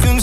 Aklım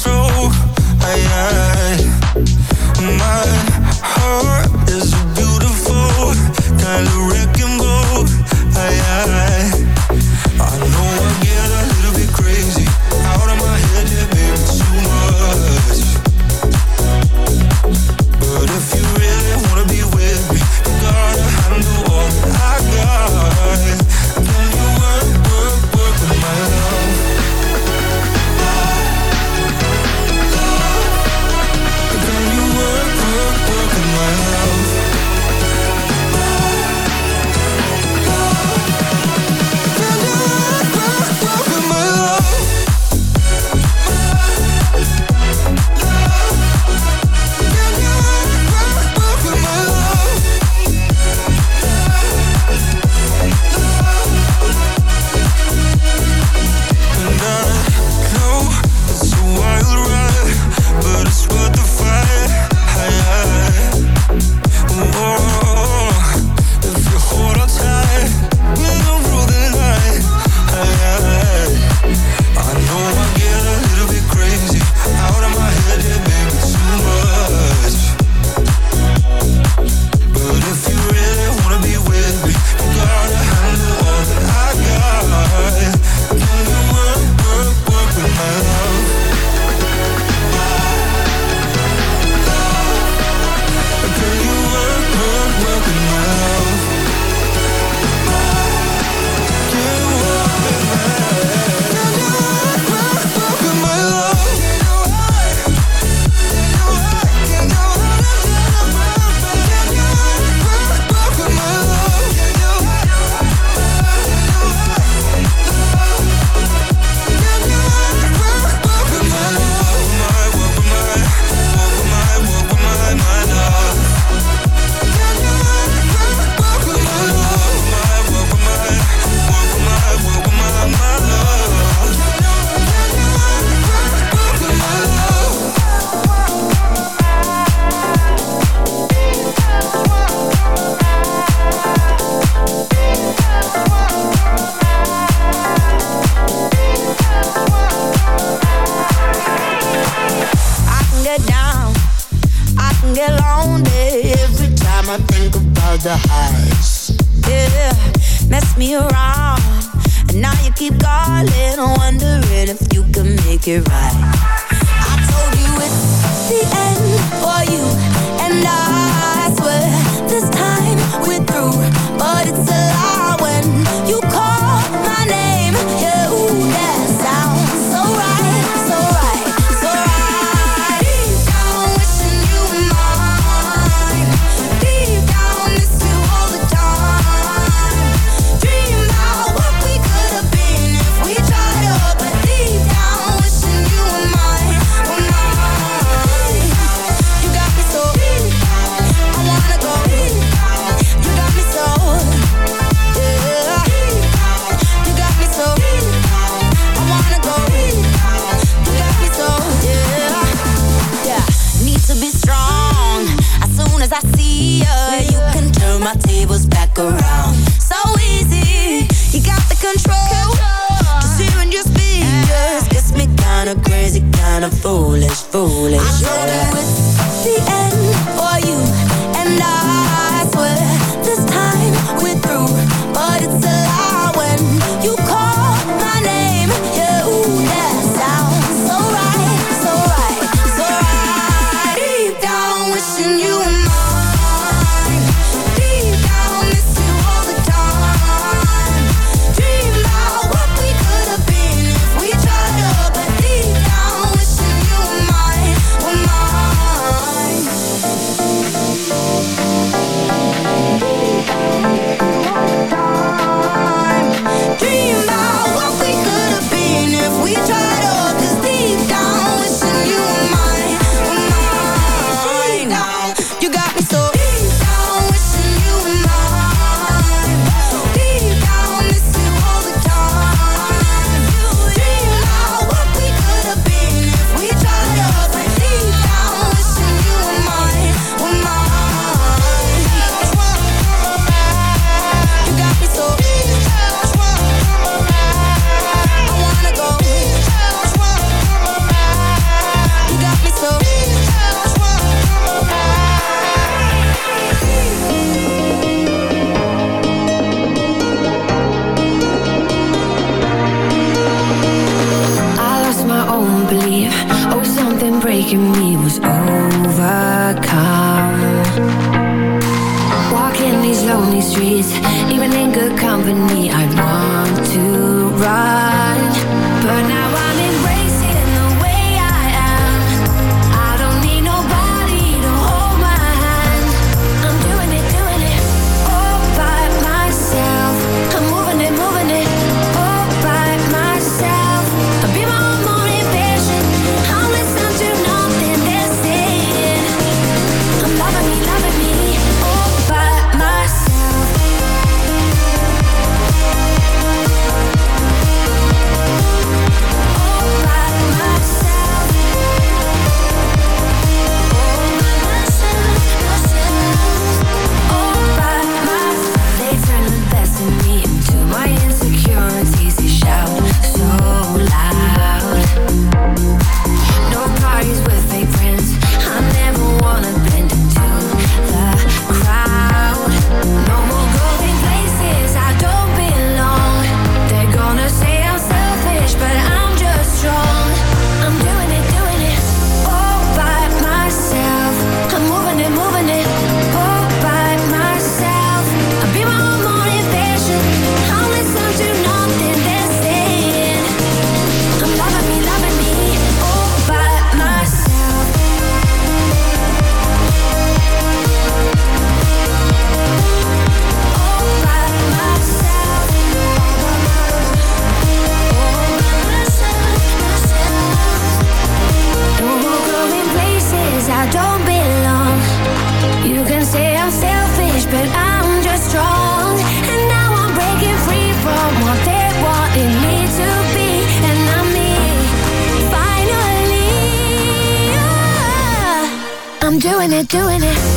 as I see ya. You can turn my tables back around. So easy, you got the control. Just hearing your speakers gets me kinda crazy, kinda foolish, foolish. I know yeah. that it's the end for you and I. doing it, doing it.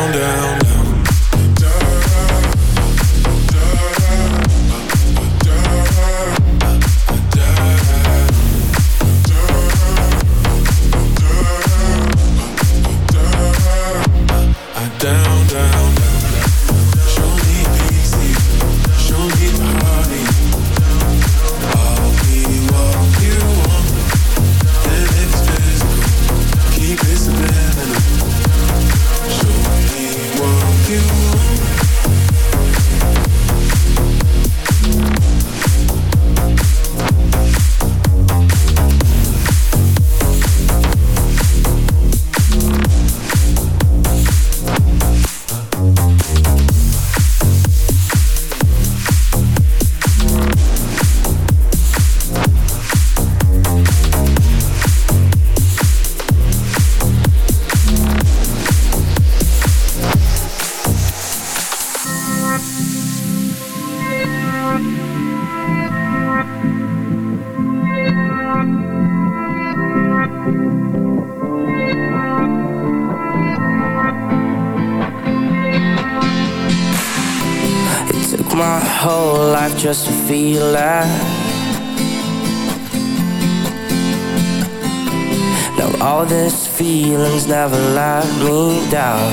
all these feelings never let me down.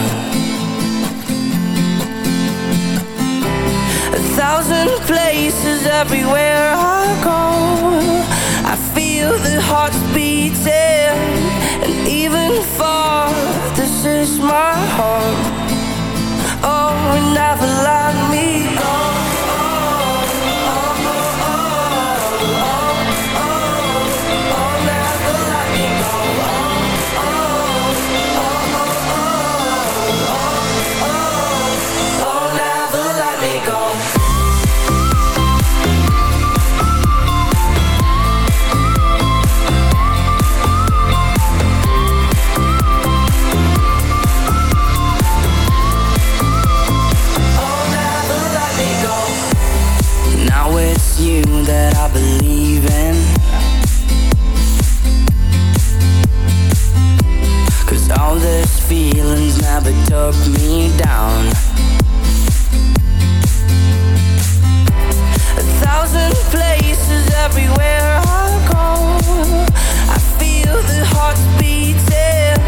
A thousand places everywhere I go I feel the hearts beating And even far, this is my home. Oh, never let me go never took me down. A thousand places everywhere I go. I feel the heart beating,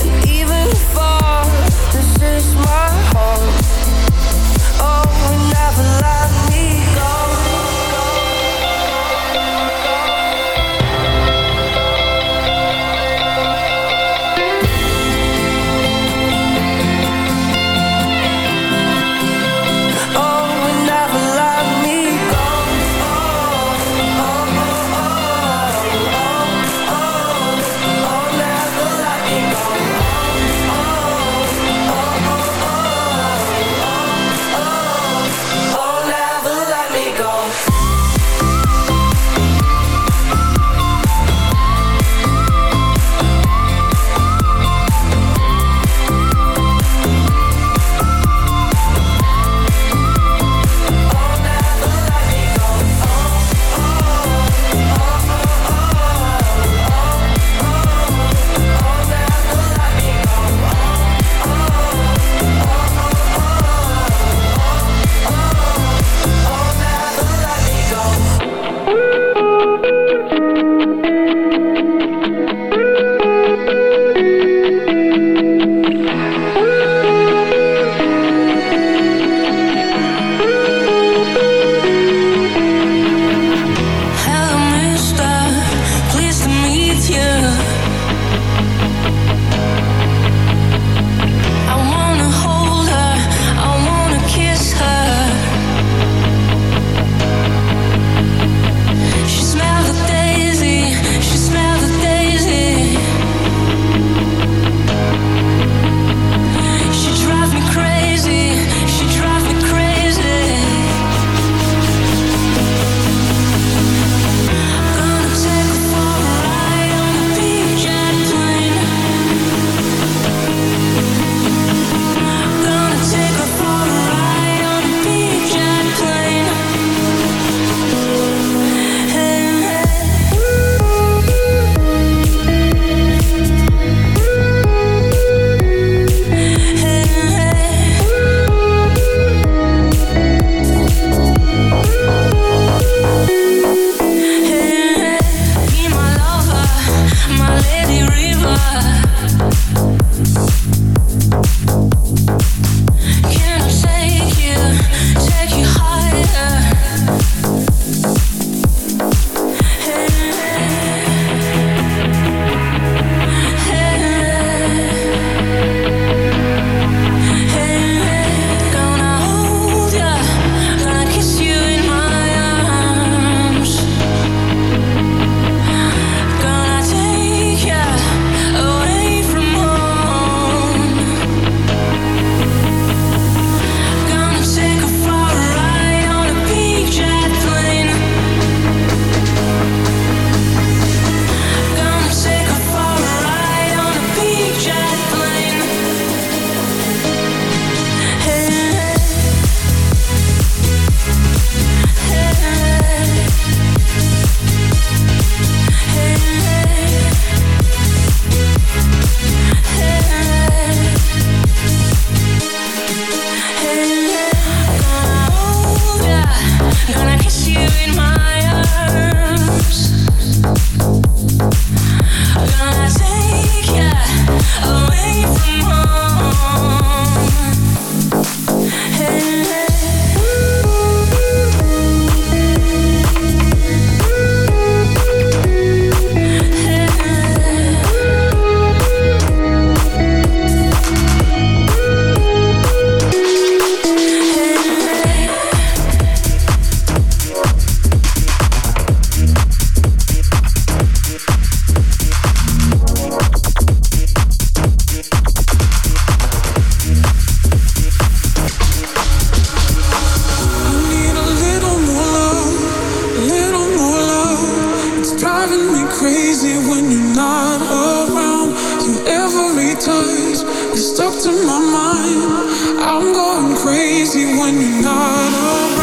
and even far, this is my home. Oh, we never left. to my mind. I'm going crazy when you're not around.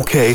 Okay.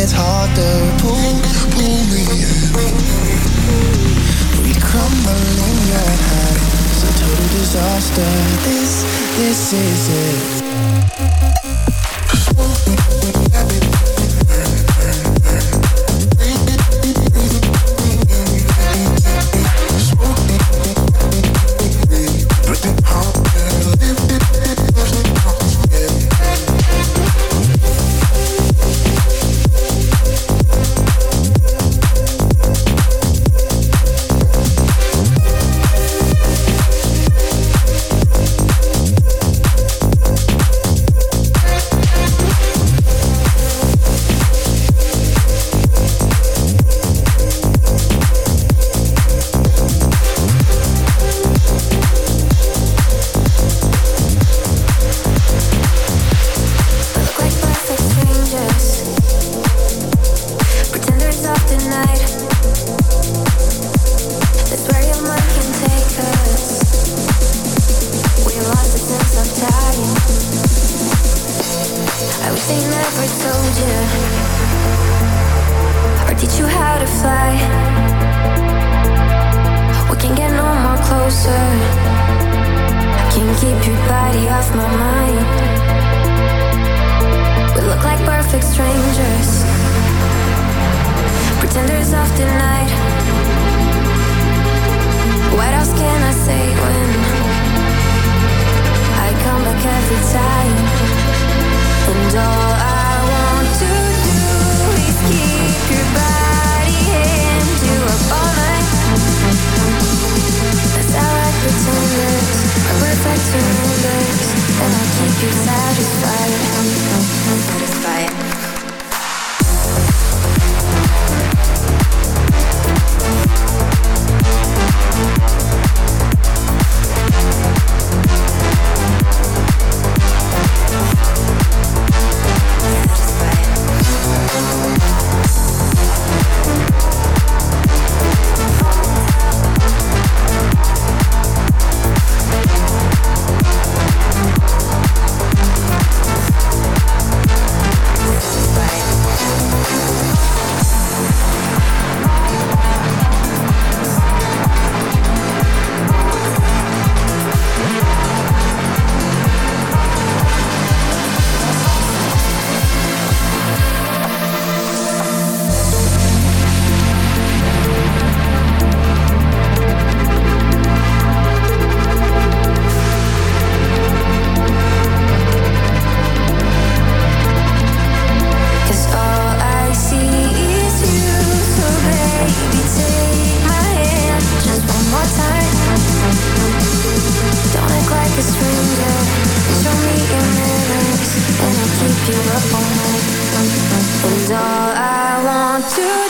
gets harder. Pull, pull me in. We crumble in your hands. A total disaster. This, this is it. closer. you all all I want to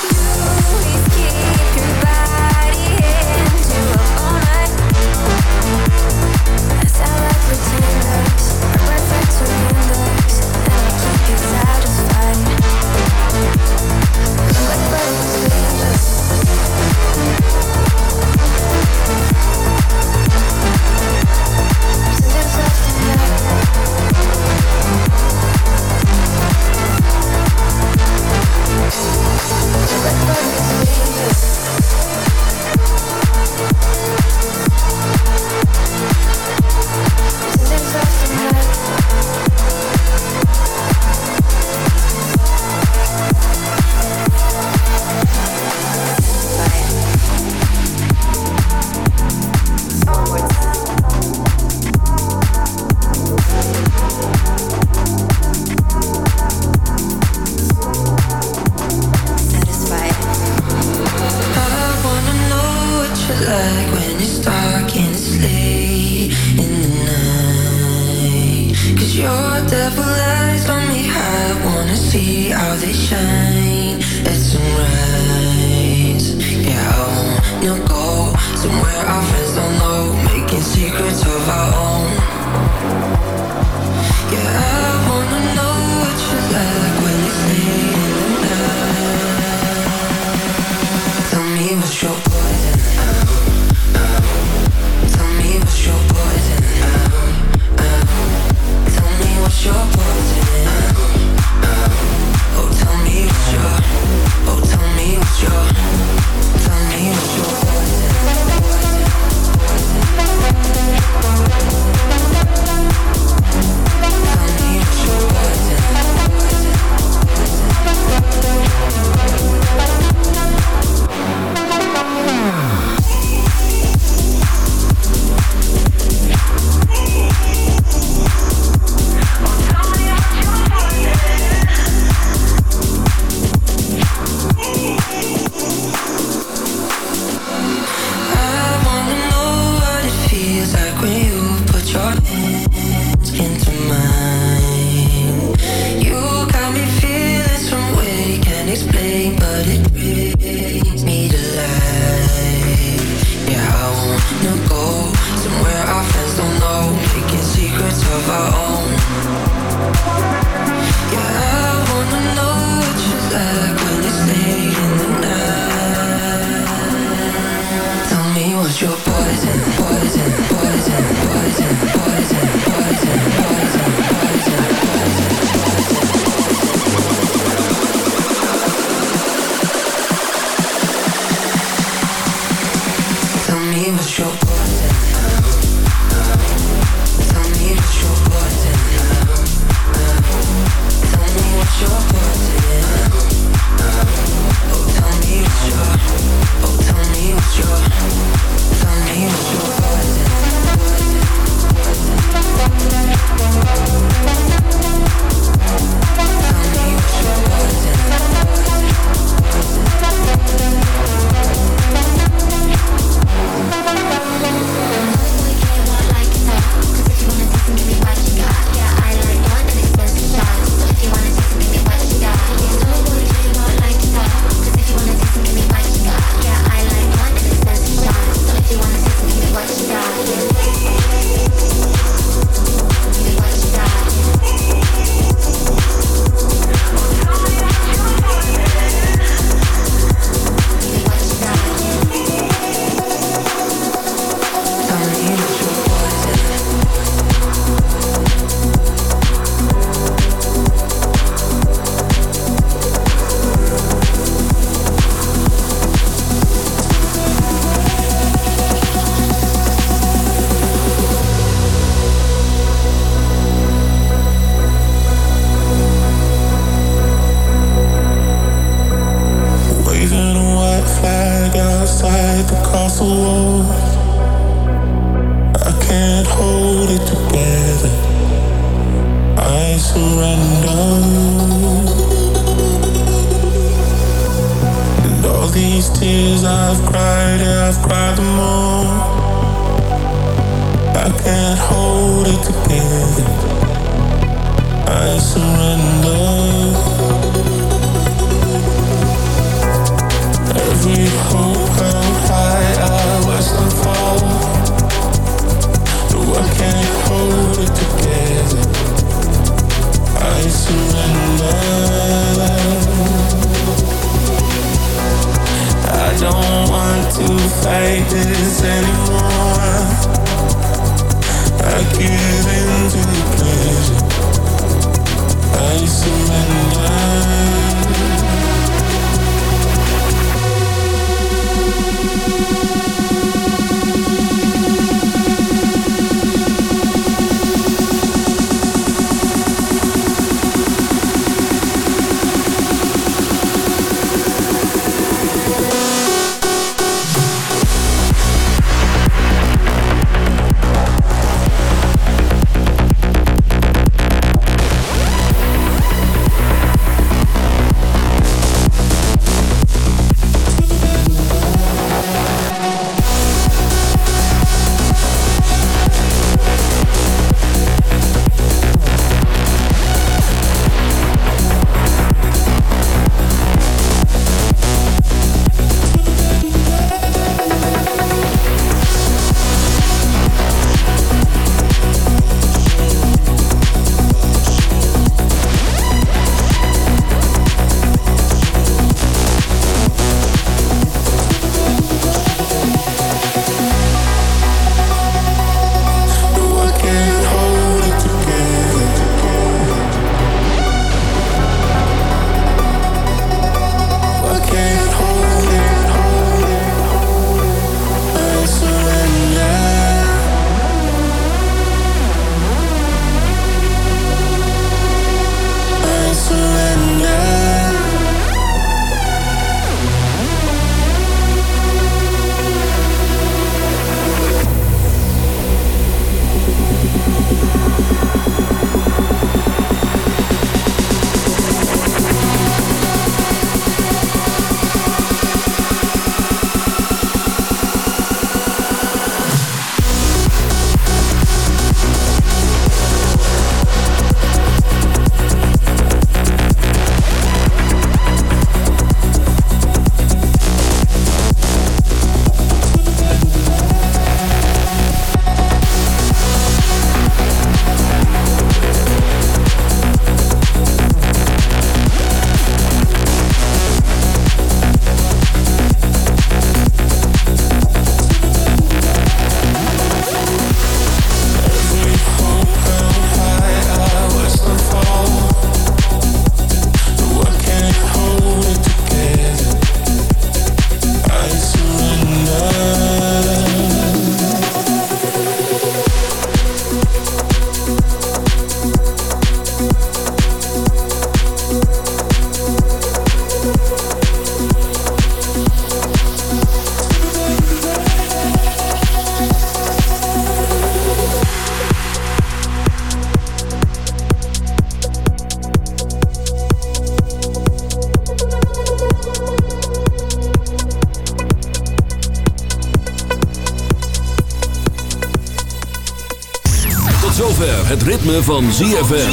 ritme van ZFM.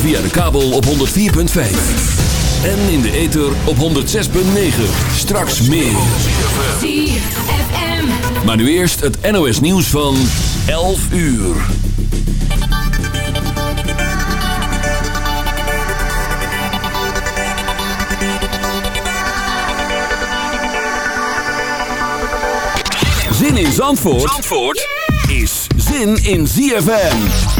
Via de kabel op 104.5. En in de ether op 106.9. Straks meer. ZFM. Maar nu eerst het NOS nieuws van 11 uur. Zin in Zandvoort, Zandvoort is zin in ZFM. ZFM.